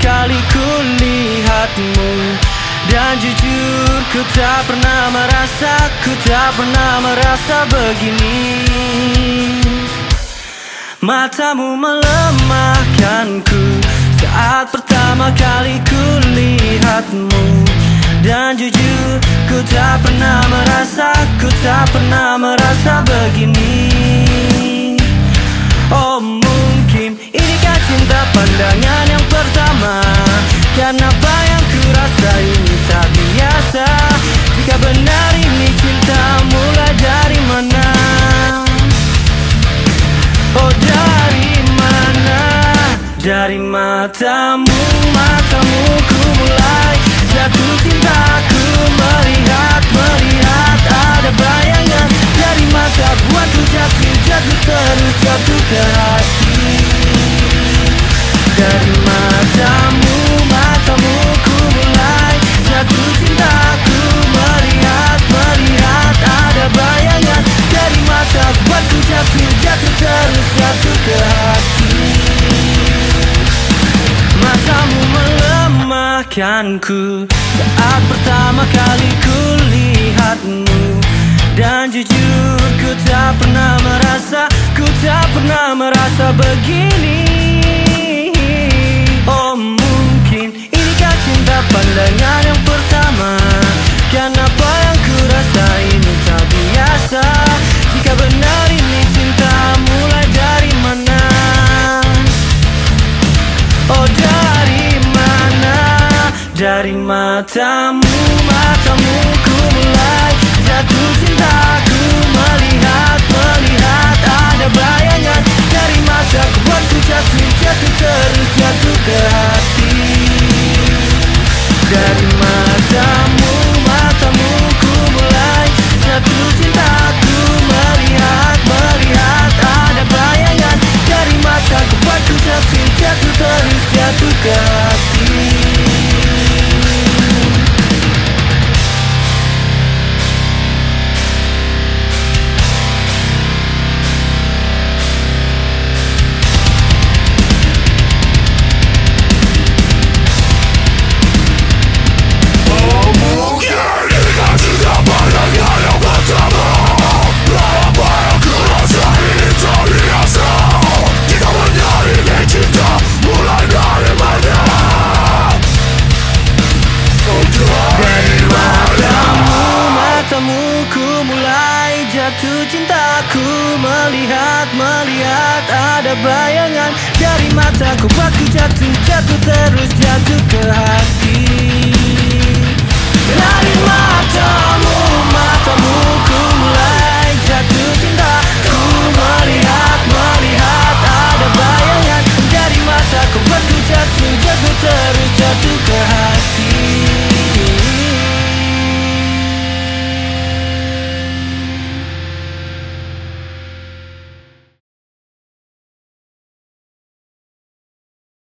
kali ku lihatmu Dan jujur ku tak pernah merasa Ku tak pernah merasa begini. Matamu melemahkanku Saat pertama kali ku lihatmu Dan jujur ku tak pernah merasa Ku tak pernah merasa begini Karena apa yang ku rasa ini tak biasa. Jika benar ini cinta mulai dari mana? Oh dari mana? Dari matamu, matamu melemahkanku Saat pertama kali ku lihatmu Dan jujur ku tak pernah merasa Ku tak pernah merasa begini. Oh mungkin inikah cinta pandangan yang pertama? Karena apa yang ku rasa ini tak biasa Dari matamu Matamu Melihat, melihat ada bayangan. Dari mataku buatku jatuh, jatuh terus jatuh ke